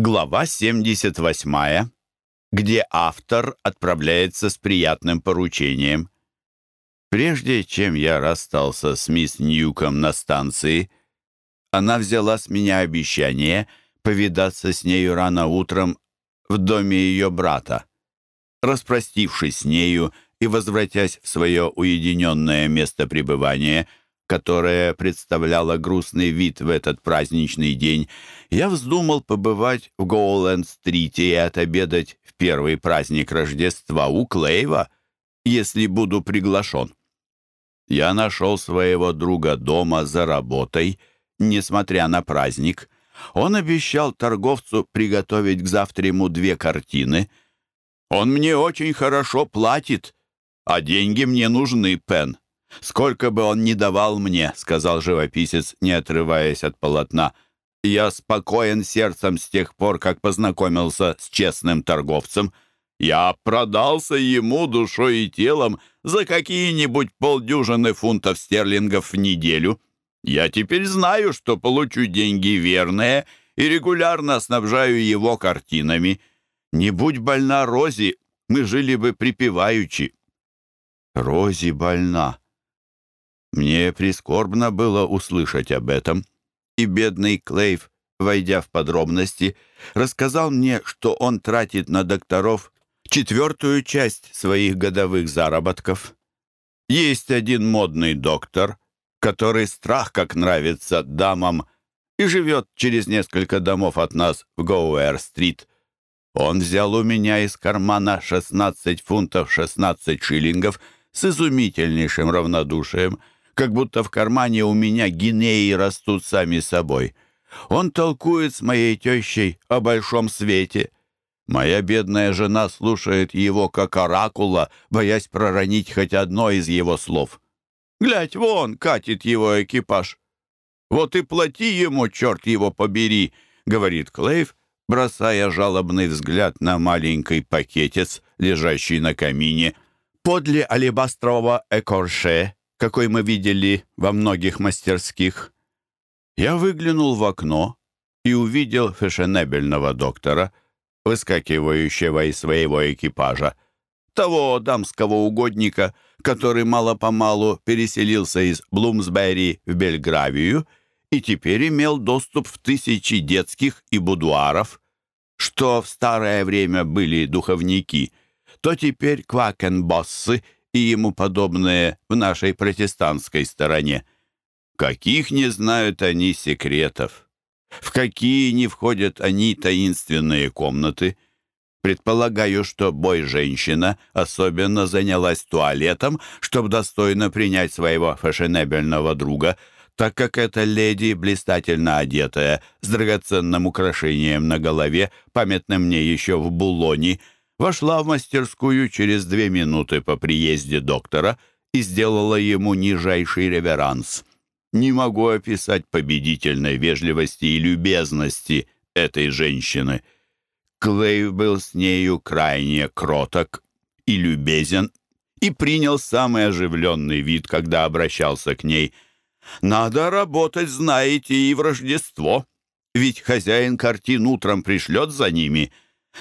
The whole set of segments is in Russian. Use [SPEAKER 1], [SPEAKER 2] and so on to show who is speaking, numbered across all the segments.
[SPEAKER 1] Глава 78, где автор отправляется с приятным поручением. Прежде чем я расстался с мисс Ньюком на станции, она взяла с меня обещание повидаться с нею рано утром в доме ее брата. Распростившись с нею и возвратясь в свое уединенное место пребывания, которая представляла грустный вид в этот праздничный день, я вздумал побывать в Гоуленд-стрите и отобедать в первый праздник Рождества у Клейва, если буду приглашен. Я нашел своего друга дома за работой, несмотря на праздник. Он обещал торговцу приготовить к завтраму две картины. «Он мне очень хорошо платит, а деньги мне нужны, Пен», «Сколько бы он ни давал мне», — сказал живописец, не отрываясь от полотна, «я спокоен сердцем с тех пор, как познакомился с честным торговцем. Я продался ему душой и телом за какие-нибудь полдюжины фунтов стерлингов в неделю. Я теперь знаю, что получу деньги верные и регулярно снабжаю его картинами. Не будь больна Рози, мы жили бы припеваючи». «Рози больна», мне прискорбно было услышать об этом, и бедный Клейв, войдя в подробности, рассказал мне, что он тратит на докторов четвертую часть своих годовых заработков. Есть один модный доктор, который страх как нравится дамам и живет через несколько домов от нас в Гоуэр-стрит. Он взял у меня из кармана 16 фунтов 16 шиллингов с изумительнейшим равнодушием — как будто в кармане у меня гинеи растут сами собой. Он толкует с моей тещей о большом свете. Моя бедная жена слушает его как оракула, боясь проронить хоть одно из его слов. «Глядь, вон катит его экипаж». «Вот и плати ему, черт его побери», — говорит Клейв, бросая жалобный взгляд на маленький пакетец, лежащий на камине. Подле алебастрового экорше какой мы видели во многих мастерских. Я выглянул в окно и увидел фешенебельного доктора, выскакивающего из своего экипажа, того дамского угодника, который мало-помалу переселился из Блумсбери в Бельгравию и теперь имел доступ в тысячи детских и будуаров, что в старое время были духовники, то теперь квакенбоссы — и ему подобные в нашей протестантской стороне. Каких не знают они секретов? В какие не входят они таинственные комнаты? Предполагаю, что бой-женщина особенно занялась туалетом, чтобы достойно принять своего фешенебельного друга, так как эта леди, блистательно одетая, с драгоценным украшением на голове, памятным мне еще в Булоне, вошла в мастерскую через две минуты по приезде доктора и сделала ему нижайший реверанс. Не могу описать победительной вежливости и любезности этой женщины. Клей был с нею крайне кроток и любезен и принял самый оживленный вид, когда обращался к ней. «Надо работать, знаете, и в Рождество, ведь хозяин картин утром пришлет за ними».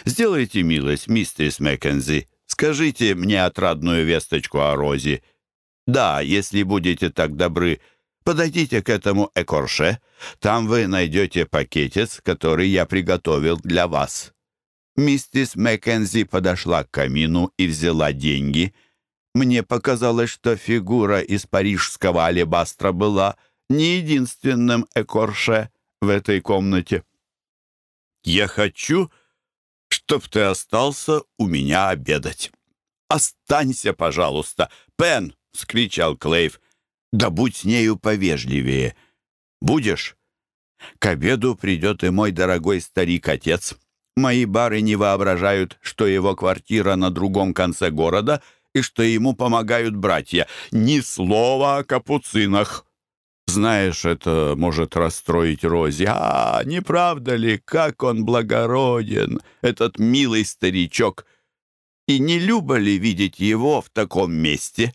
[SPEAKER 1] Сделайте милость, мистерс Маккензи. Скажите мне отрадную весточку о Розе. Да, если будете так добры, подойдите к этому экорше. Там вы найдете пакетец, который я приготовил для вас». Миссис Маккензи подошла к камину и взяла деньги. Мне показалось, что фигура из парижского алебастра была не единственным экорше в этой комнате. «Я хочу, чтоб ты остался у меня обедать. Останься, пожалуйста, Пен!» — скричал Клейв. «Да будь с нею повежливее. Будешь?» «К обеду придет и мой дорогой старик-отец. Мои бары не воображают, что его квартира на другом конце города и что ему помогают братья. Ни слова о капуцинах!» Знаешь, это может расстроить Рози. А, не правда ли, как он благороден, этот милый старичок? И не любо ли видеть его в таком месте?»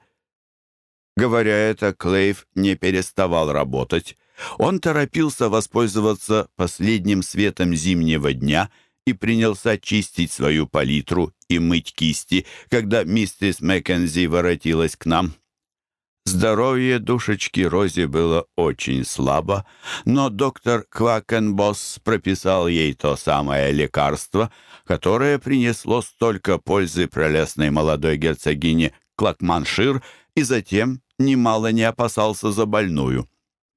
[SPEAKER 1] Говоря это, Клейв не переставал работать, Он торопился воспользоваться последним светом зимнего дня и принялся чистить свою палитру и мыть кисти, когда миссис Маккензи воротилась к нам. Здоровье душечки Рози было очень слабо, но доктор Квакенбосс прописал ей то самое лекарство, которое принесло столько пользы прелестной молодой герцогине Клакманшир и затем немало не опасался за больную.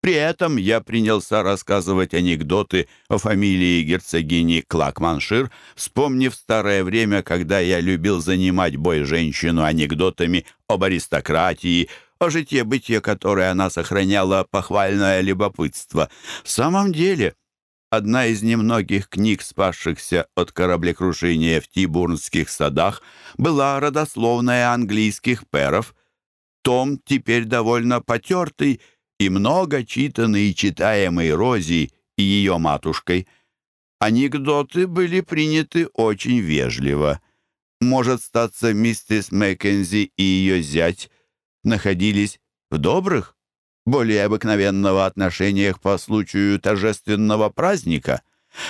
[SPEAKER 1] При этом я принялся рассказывать анекдоты о фамилии герцогини Клакманшир, вспомнив старое время, когда я любил занимать бой женщину анекдотами об аристократии, о житье-бытие, которое она сохраняла похвальное любопытство. В самом деле, одна из немногих книг, спасшихся от кораблекрушения в Тибурнских садах, была родословная английских перов. Том теперь довольно потертый, и много читанный и читаемый Рози и ее матушкой. Анекдоты были приняты очень вежливо. Может статься миссис Маккензи и ее зять находились в добрых, более обыкновенного отношениях по случаю торжественного праздника.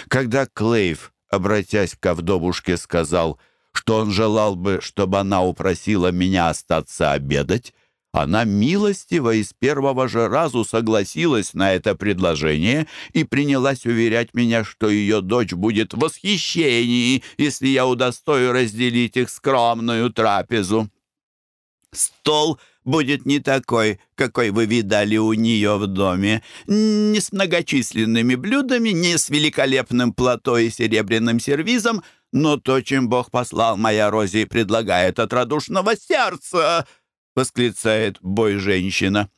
[SPEAKER 1] Когда Клейв, обратясь к вдовушке, сказал, что он желал бы, чтобы она упросила меня остаться обедать, она милостиво и с первого же разу согласилась на это предложение и принялась уверять меня, что ее дочь будет в восхищении, если я удостою разделить их скромную трапезу. Стол будет не такой, какой вы видали у нее в доме, не с многочисленными блюдами, не с великолепным плато и серебряным сервизом, но то, чем Бог послал моя Рози, предлагает от радушного сердца —— восклицает бой-женщина.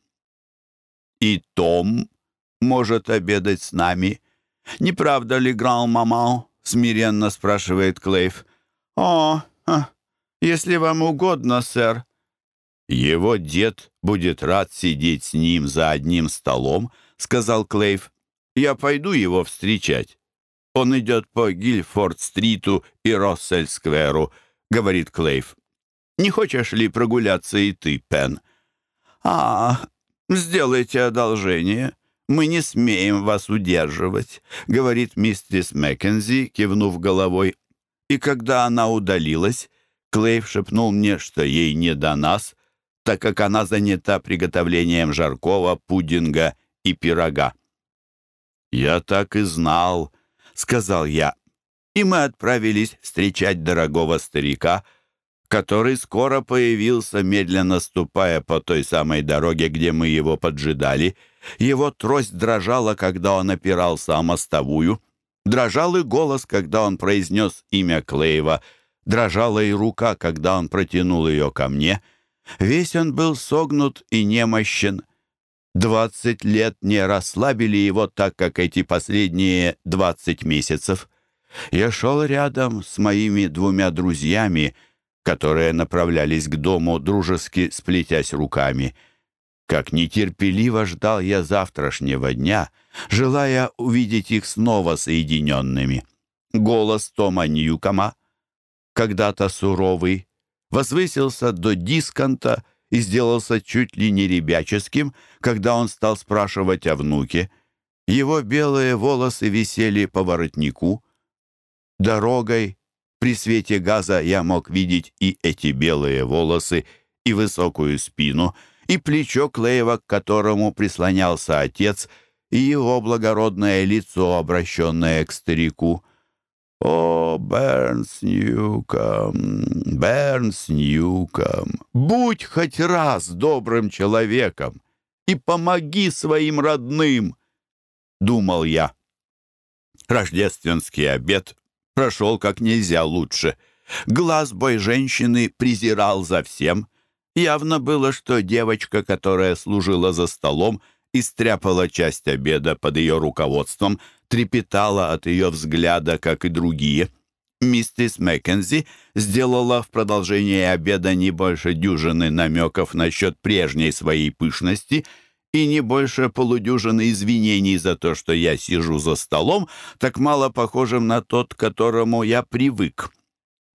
[SPEAKER 1] «И Том может обедать с нами. Не правда ли, гран-маман?» — смиренно спрашивает Клейв. «О, а, если вам угодно, сэр». «Его дед будет рад сидеть с ним за одним столом», — сказал Клейв. «Я пойду его встречать. Он идет по Гильфорд-стриту и Россель-скверу», — говорит Клейв. Не хочешь ли прогуляться и ты, Пен?» «А, сделайте одолжение. Мы не смеем вас удерживать», — говорит мистерис Маккензи, кивнув головой. И когда она удалилась, Клейв шепнул мне, что ей не до нас, так как она занята приготовлением жаркого, пудинга и пирога. «Я так и знал», — сказал я, и мы отправились встречать дорогого старика — который скоро появился, медленно ступая по той самой дороге, где мы его поджидали. Его трость дрожала, когда он опирался о мостовую. Дрожал и голос, когда он произнес имя Клейва. Дрожала и рука, когда он протянул ее ко мне. Весь он был согнут и немощен. Двадцать лет не расслабили его так, как эти последние двадцать месяцев. Я шел рядом с моими двумя друзьями — которые направлялись к дому, дружески сплетясь руками. Как нетерпеливо ждал я завтрашнего дня, желая увидеть их снова соединенными. Голос Тома Ньюкома, когда-то суровый, возвысился до дисконта и сделался чуть ли не ребяческим, когда он стал спрашивать о внуке. Его белые волосы висели по воротнику. Дорогой, при свете газа я мог видеть и эти белые волосы, и высокую спину, и плечо Клеева, к которому прислонялся отец, и его благородное лицо, обращенное к старику. «О, Бернс Ньюком, Бернс Ньюком, будь хоть раз добрым человеком и помоги своим родным!» — думал я. Рождественский обед прошел как нельзя лучше. Глаз бой женщины презирал за всем. Явно было, что девочка, которая служила за столом и стряпала часть обеда под ее руководством, трепетала от ее взгляда, как и другие. Миссис Маккензи сделала в продолжении обеда не больше дюжины намеков насчет прежней своей пышности — и не больше полудюжины извинений за то, что я сижу за столом, так мало похожим на тот, к которому я привык.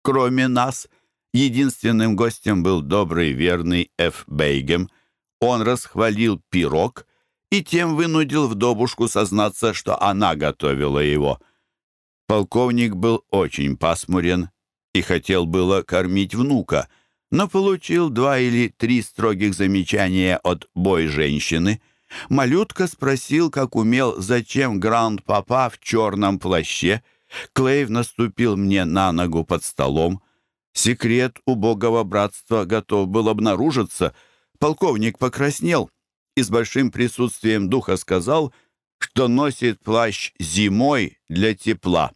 [SPEAKER 1] Кроме нас, единственным гостем был добрый, верный Ф. Бейгем. Он расхвалил пирог и тем вынудил вдобушку сознаться, что она готовила его. Полковник был очень пасмурен и хотел было кормить внука, но получил два или три строгих замечания от бой-женщины. Малютка спросил, как умел, зачем гранд-папа в черном плаще. Клейв наступил мне на ногу под столом. Секрет убогого братства готов был обнаружиться. Полковник покраснел и с большим присутствием духа сказал, что носит плащ зимой для тепла.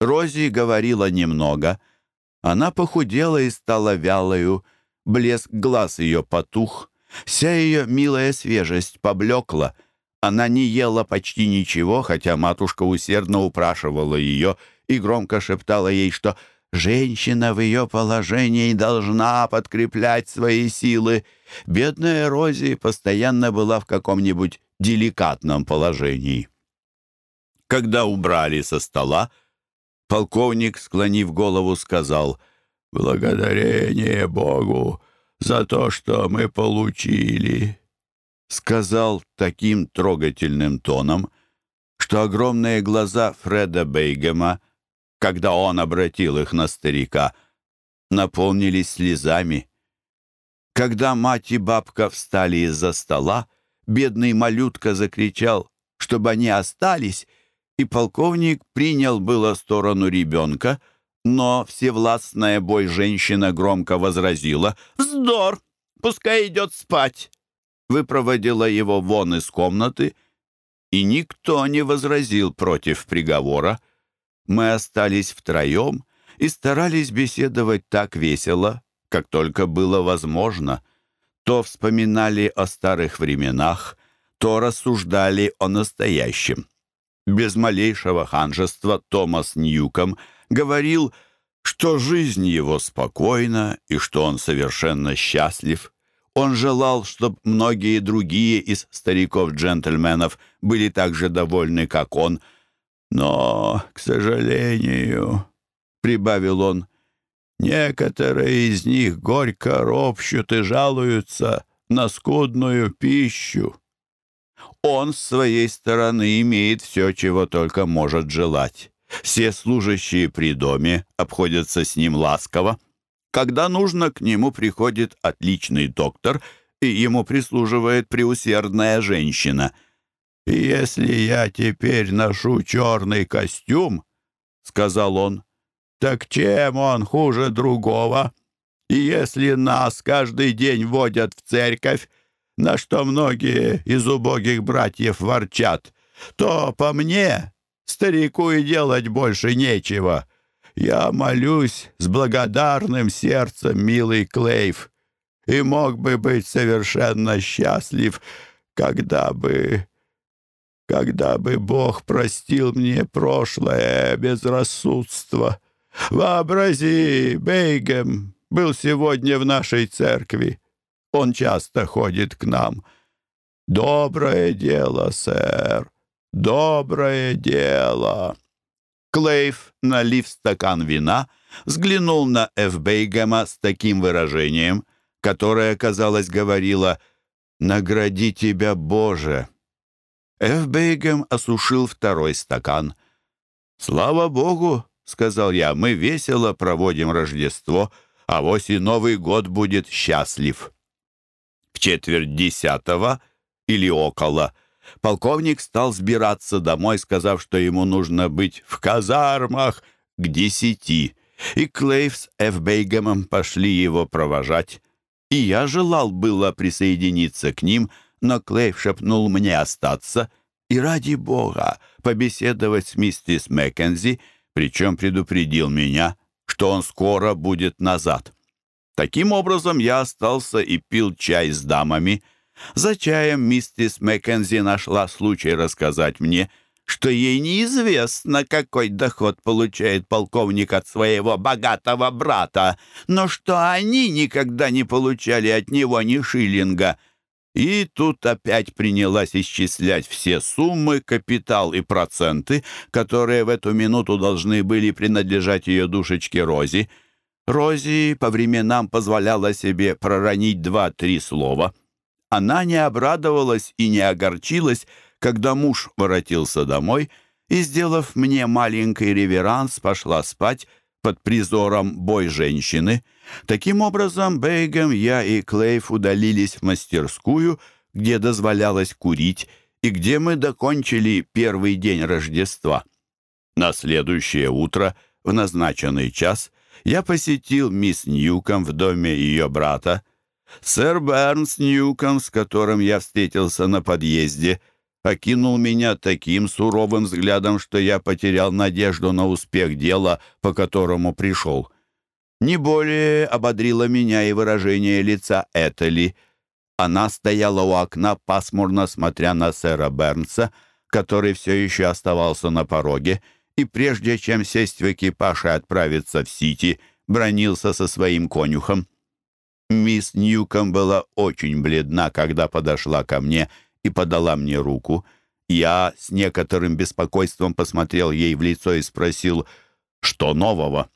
[SPEAKER 1] Рози говорила немного — она похудела и стала вялою, блеск глаз ее потух, вся ее милая свежесть поблекла. Она не ела почти ничего, хотя матушка усердно упрашивала ее и громко шептала ей, что женщина в ее положении должна подкреплять свои силы. Бедная Рози постоянно была в каком-нибудь деликатном положении. Когда убрали со стола, Полковник, склонив голову, сказал, «Благодарение Богу за то, что мы получили», сказал таким трогательным тоном, что огромные глаза Фреда Бейгема, когда он обратил их на старика, наполнились слезами. Когда мать и бабка встали из-за стола, бедный малютка закричал, чтобы они остались, и полковник принял было сторону ребенка, но всевластная бой-женщина громко возразила «Вздор! Пускай идет спать!» Выпроводила его вон из комнаты, и никто не возразил против приговора. Мы остались втроем и старались беседовать так весело, как только было возможно. То вспоминали о старых временах, то рассуждали о настоящем. Без малейшего ханжества Томас Ньюком говорил, что жизнь его спокойна и что он совершенно счастлив. Он желал, чтобы многие другие из стариков-джентльменов были так же довольны, как он. Но, к сожалению, — прибавил он, — некоторые из них горько ропщут и жалуются на скудную пищу. Он с своей стороны имеет все, чего только может желать. Все служащие при доме обходятся с ним ласково. Когда нужно, к нему приходит отличный доктор, и ему прислуживает преусердная женщина. «Если я теперь ношу черный костюм, — сказал он, — так чем он хуже другого? И если нас каждый день водят в церковь, на что многие из убогих братьев ворчат, то по мне старику и делать больше нечего. Я молюсь с благодарным сердцем, милый Клейв, и мог бы быть совершенно счастлив, когда бы... когда бы Бог простил мне прошлое безрассудство. Вообрази, Бейгем был сегодня в нашей церкви. Он часто ходит к нам. Доброе дело, сэр, доброе дело. Клейв, налив стакан вина, взглянул на Эфбейгема с таким выражением, которое, казалось, говорило «Награди тебя, Боже!». Эфбейгем осушил второй стакан. «Слава Богу!» — сказал я, — «мы весело проводим Рождество, а вось и Новый год будет счастлив» четверть десятого или около, полковник стал сбираться домой, сказав, что ему нужно быть в казармах к десяти, и Клейв с Эфбейгемом пошли его провожать. И я желал было присоединиться к ним, но Клейв шепнул мне остаться и, ради бога, побеседовать с миссис Маккензи, причем предупредил меня, что он скоро будет назад. Таким образом, я остался и пил чай с дамами. За чаем миссис Маккензи нашла случай рассказать мне, что ей неизвестно, какой доход получает полковник от своего богатого брата, но что они никогда не получали от него ни шиллинга. И тут опять принялась исчислять все суммы, капитал и проценты, которые в эту минуту должны были принадлежать ее душечке Рози. Рози по временам позволяла себе проронить два-три слова. Она не обрадовалась и не огорчилась, когда муж воротился домой и, сделав мне маленький реверанс, пошла спать под призором «Бой женщины». Таким образом, Бейгем, я и Клейф удалились в мастерскую, где дозволялось курить, и где мы докончили первый день Рождества. На следующее утро, в назначенный час, я посетил мисс Ньюком в доме ее брата. Сэр Бернс Ньюком, с которым я встретился на подъезде, окинул меня таким суровым взглядом, что я потерял надежду на успех дела, по которому пришел. Не более ободрило меня и выражение лица Этели. Она стояла у окна, пасмурно смотря на сэра Бернса, который все еще оставался на пороге, и прежде чем сесть в экипаж и отправиться в Сити, бронился со своим конюхом. Мисс Ньюком была очень бледна, когда подошла ко мне и подала мне руку. Я с некоторым беспокойством посмотрел ей в лицо и спросил, что нового.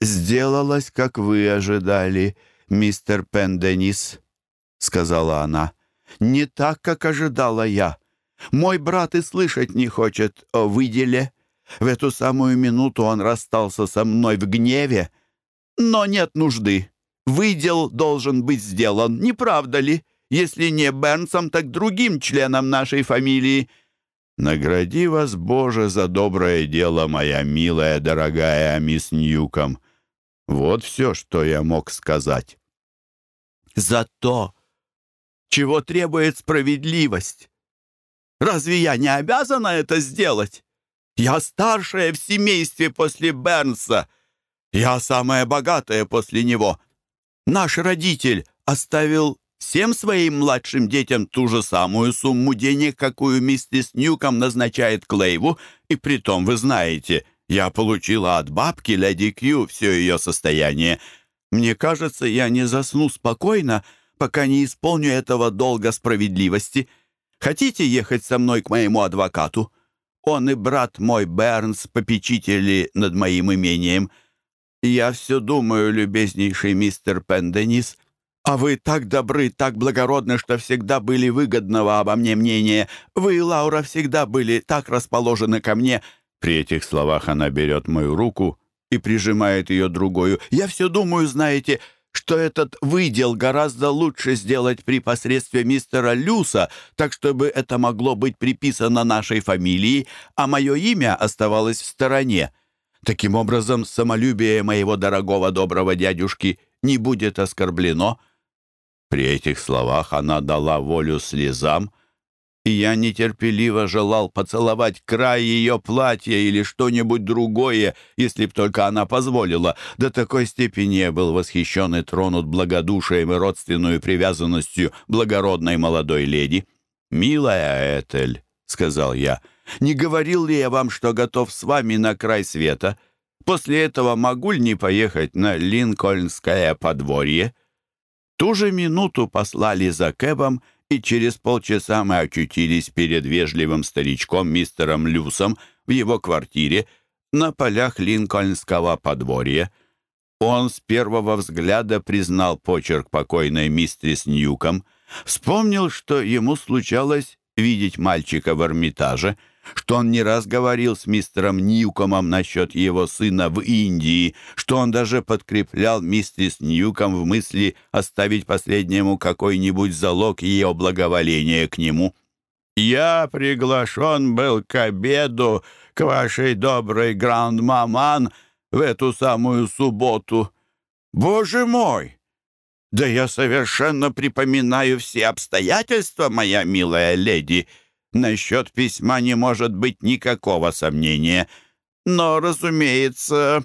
[SPEAKER 1] «Сделалось, как вы ожидали, мистер Пенденис», — сказала она. «Не так, как ожидала я. Мой брат и слышать не хочет о выделе. В эту самую минуту он расстался со мной в гневе. Но нет нужды. Выдел должен быть сделан, не правда ли? Если не Бернсом, так другим членом нашей фамилии. Награди вас, Боже, за доброе дело, моя милая, дорогая мисс Ньюком. Вот все, что я мог сказать. За то, чего требует справедливость. Разве я не обязана это сделать? Я старшая в семействе после Бернса. Я самая богатая после него. Наш родитель оставил всем своим младшим детям ту же самую сумму денег, какую миссис Ньюком назначает Клейву, и притом, вы знаете, я получила от бабки леди Кью все ее состояние. Мне кажется, я не засну спокойно, пока не исполню этого долга справедливости. Хотите ехать со мной к моему адвокату? Он и брат мой Бернс попечители над моим имением. Я все думаю, любезнейший мистер Пенденис, а вы так добры, так благородны, что всегда были выгодного обо мне мнения. Вы, Лаура, всегда были так расположены ко мне. При этих словах она берет мою руку и прижимает ее другую. Я все думаю, знаете, что этот выдел гораздо лучше сделать при посредстве мистера Люса, так чтобы это могло быть приписано нашей фамилии, а мое имя оставалось в стороне. Таким образом, самолюбие моего дорогого доброго дядюшки не будет оскорблено. При этих словах она дала волю слезам, и я нетерпеливо желал поцеловать край ее платья или что-нибудь другое, если б только она позволила. До такой степени я был восхищен и тронут благодушием и родственной привязанностью благородной молодой леди. «Милая Этель», — сказал я, — «не говорил ли я вам, что готов с вами на край света? После этого могу ли не поехать на Линкольнское подворье?» Ту же минуту послали за Кэбом, — и через полчаса мы очутились перед вежливым старичком мистером Люсом в его квартире на полях Линкольнского подворья. Он с первого взгляда признал почерк покойной мистерис Ньюком, вспомнил, что ему случалось видеть мальчика в Эрмитаже — что он не раз говорил с мистером Ньюкомом насчет его сына в Индии, что он даже подкреплял мистерис Ньюком в мысли оставить последнему какой-нибудь залог ее благоволения к нему. «Я приглашен был к обеду к вашей доброй гранд-маман в эту самую субботу. Боже мой! Да я совершенно припоминаю все обстоятельства, моя милая леди!» Насчет письма не может быть никакого сомнения. Но, разумеется,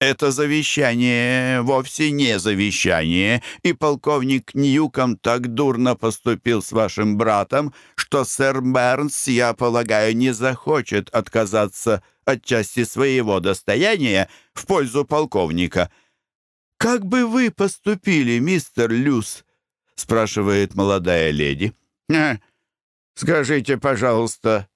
[SPEAKER 1] это завещание вовсе не завещание, и полковник Ньюком так дурно поступил с вашим братом, что сэр Бернс, я полагаю, не захочет отказаться от части своего достояния в пользу полковника. «Как бы вы поступили, мистер Люс?» — спрашивает молодая леди. Скажите, пожалуйста,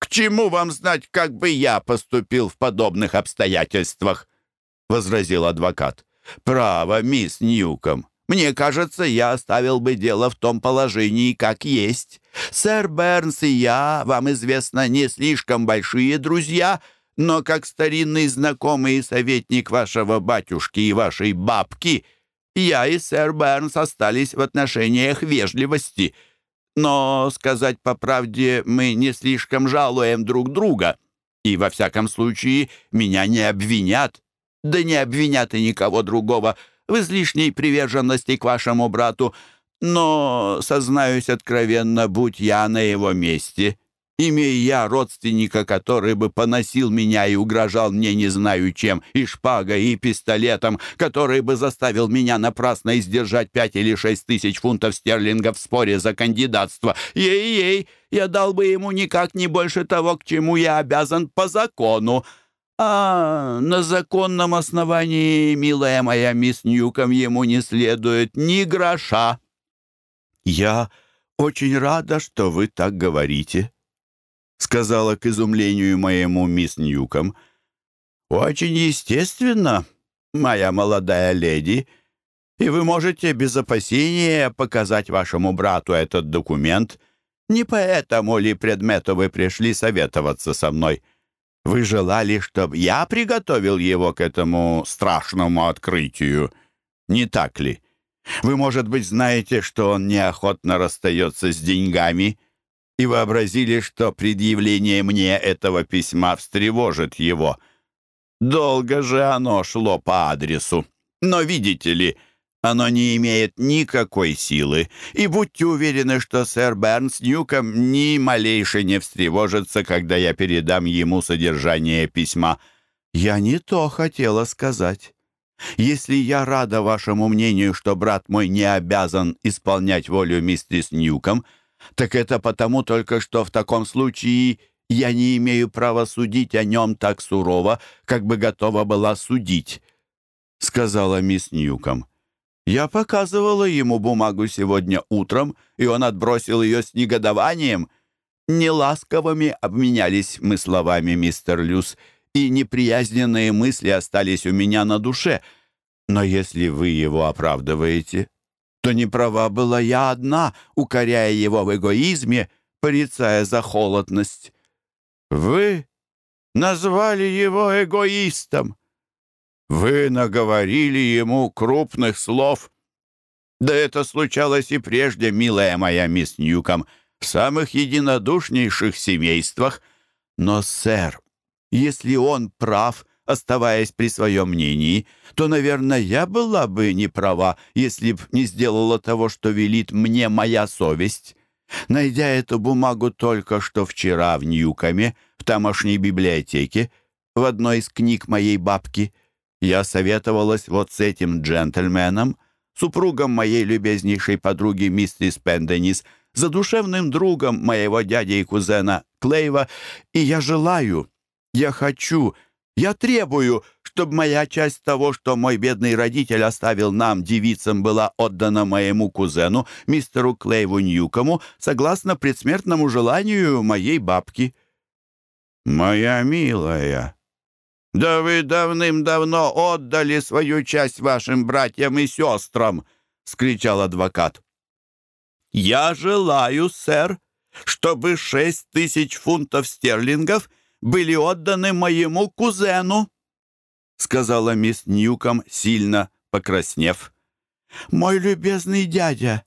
[SPEAKER 1] к чему вам знать, как бы я поступил в подобных обстоятельствах?» — возразил адвокат. «Право, мисс Ньюком, Мне кажется, я оставил бы дело в том положении, как есть. Сэр Бернс и я, вам известно, не слишком большие друзья, но как старинный знакомый и советник вашего батюшки и вашей бабки, я и сэр Бернс остались в отношениях вежливости. Но, сказать по правде, мы не слишком жалуем друг друга, и, во всяком случае, меня не обвинят, да не обвинят и никого другого, — в излишней приверженности к вашему брату, но, сознаюсь откровенно, будь я на его месте, имея я родственника, который бы поносил меня и угрожал мне не знаю чем, и шпагой, и пистолетом, который бы заставил меня напрасно издержать пять или шесть тысяч фунтов стерлингов в споре за кандидатство. Ей-ей, я дал бы ему никак не больше того, к чему я обязан по закону. «А на законном основании, милая моя мисс Ньюком, ему не следует ни гроша». «Я очень рада, что вы так говорите», — сказала к изумлению моему мисс Ньюком. «Очень естественно, моя молодая леди, и вы можете без опасения показать вашему брату этот документ. Не поэтому ли предмету вы пришли советоваться со мной?» Вы желали, чтобы я приготовил его к этому страшному открытию, не так ли? Вы, может быть, знаете, что он неохотно расстается с деньгами и вообразили, что предъявление мне этого письма встревожит его. Долго же оно шло по адресу. Но, видите ли, оно не имеет никакой силы, и будьте уверены, что сэр Бернс Ньюком ни малейше не встревожится, когда я передам ему содержание письма. Я не то хотела сказать. Если я рада вашему мнению, что брат мой не обязан исполнять волю мистерис Ньюком, так это потому только, что в таком случае я не имею права судить о нем так сурово, как бы готова была судить», — сказала мисс Ньюком. Я показывала ему бумагу сегодня утром, и он отбросил ее с негодованием. Неласковыми обменялись мы словами, мистер Люс, и неприязненные мысли остались у меня на душе. Но если вы его оправдываете, то не права была я одна, укоряя его в эгоизме, порицая за холодность. Вы назвали его эгоистом. Вы наговорили ему крупных слов. Да это случалось и прежде, милая моя мисс Ньюком, в самых единодушнейших семействах. Но, сэр, если он прав, оставаясь при своем мнении, то, наверное, я была бы не права, если б не сделала того, что велит мне моя совесть. Найдя эту бумагу только что вчера в Ньюкоме, в тамошней библиотеке, в одной из книг моей бабки — я советовалась вот с этим джентльменом, супругом моей любезнейшей подруги миссис Пенденис, задушевным другом моего дяди и кузена Клейва, и я желаю, я хочу, я требую, чтобы моя часть того, что мой бедный родитель оставил нам, девицам, была отдана моему кузену, мистеру Клейву Ньюкому, согласно предсмертному желанию моей бабки». «Моя милая», «Да вы давным-давно отдали свою часть вашим братьям и сестрам!» — скричал адвокат. «Я желаю, сэр, чтобы шесть тысяч фунтов стерлингов были отданы моему кузену», — сказала мисс Ньюком, сильно покраснев. «Мой любезный дядя,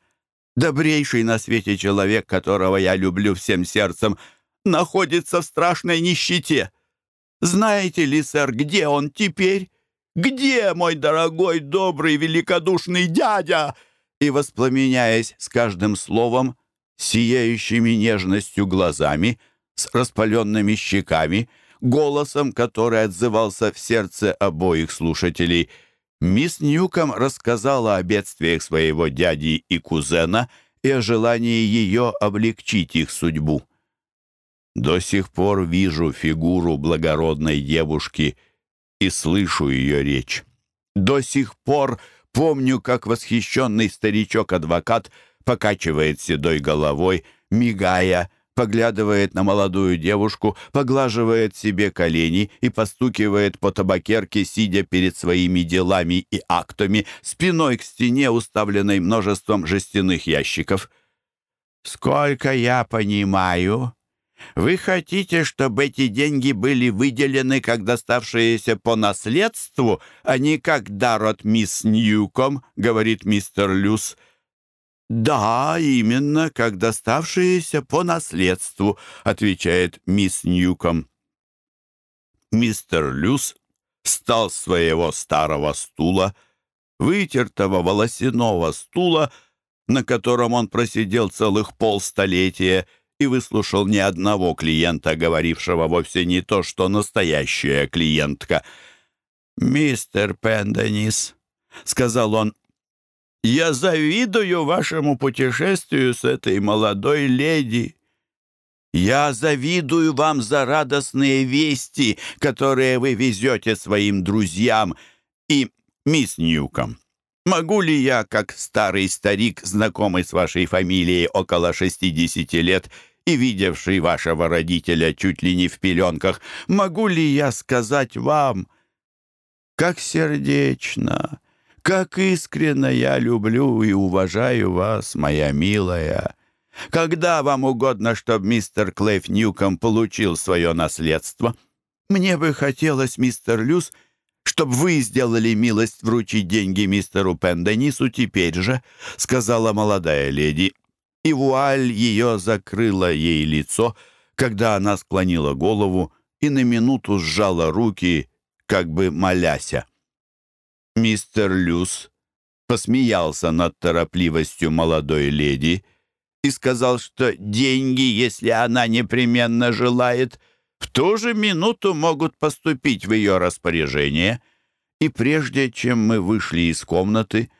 [SPEAKER 1] добрейший на свете человек, которого я люблю всем сердцем, находится в страшной нищете. Знаете ли, сэр, где он теперь? Где мой дорогой, добрый, великодушный дядя?» И, воспламеняясь с каждым словом, сияющими нежностью глазами, с распаленными щеками, голосом, который отзывался в сердце обоих слушателей, мисс Ньюком рассказала о бедствиях своего дяди и кузена и о желании ее облегчить их судьбу. До сих пор вижу фигуру благородной девушки и слышу ее речь. До сих пор помню, как восхищенный старичок-адвокат покачивает седой головой, мигая, поглядывает на молодую девушку, поглаживает себе колени и постукивает по табакерке, сидя перед своими делами и актами, спиной к стене, уставленной множеством жестяных ящиков. «Сколько я понимаю, вы хотите, чтобы эти деньги были выделены как доставшиеся по наследству, а не как дар от мисс Ньюком», — говорит мистер Люс. «Да, именно, как доставшиеся по наследству», — отвечает мисс Ньюком. Мистер Люс встал с своего старого стула, вытертого волосяного стула, на котором он просидел целых полстолетия и выслушал ни одного клиента, говорившего вовсе не то, что настоящая клиентка. «Мистер Пенденис», — сказал он, я завидую вашему путешествию с этой молодой леди. Я завидую вам за радостные вести, которые вы везете своим друзьям и мисс Ньюком. Могу ли я, как старый старик, знакомый с вашей фамилией около 60 лет и видевший вашего родителя чуть ли не в пеленках, могу ли я сказать вам, как сердечно, как искренне я люблю и уважаю вас, моя милая. Когда вам угодно, чтобы мистер Клейф Ньюком получил свое наследство? Мне бы хотелось, мистер Люс, чтобы вы сделали милость вручить деньги мистеру Пенденису теперь же», — сказала молодая леди. И вуаль ее закрыла ей лицо, когда она склонила голову и на минуту сжала руки, как бы моляся. Мистер Люс посмеялся над торопливостью молодой леди и сказал, что деньги, если она непременно желает, в ту же минуту могут поступить в ее распоряжение. И прежде чем мы вышли из комнаты,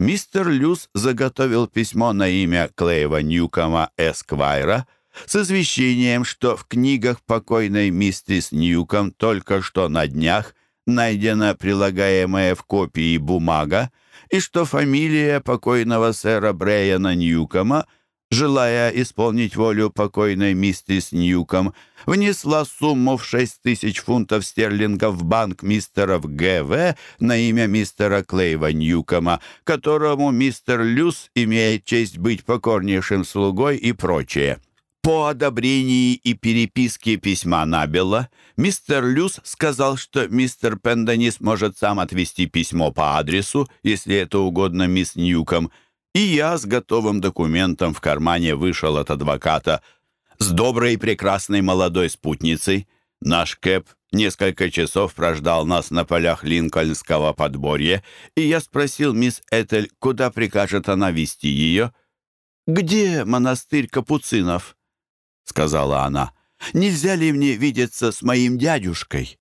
[SPEAKER 1] мистер Люс заготовил письмо на имя Клейва Ньюкома Эсквайра с извещением, что в книгах покойной мистерис Ньюком только что на днях найдена прилагаемая в копии бумага, и что фамилия покойного сэра Брайана Ньюкома, желая исполнить волю покойной миссис Ньюком, внесла сумму в шесть тысяч фунтов стерлингов в банк мистеров Г.В. на имя мистера Клейва Ньюкома, которому мистер Люс имеет честь быть покорнейшим слугой и прочее. По одобрении и переписке письма Набела мистер Люс сказал, что мистер Пенденис может сам отвезти письмо по адресу, если это угодно мисс Ньюком, и я с готовым документом в кармане вышел от адвоката с доброй и прекрасной молодой спутницей. Наш Кэп несколько часов прождал нас на полях Линкольнского подборья, и я спросил мисс Этель, куда прикажет она вести ее. «Где монастырь капуцинов?» — сказала она. «Нельзя ли мне видеться с моим дядюшкой?»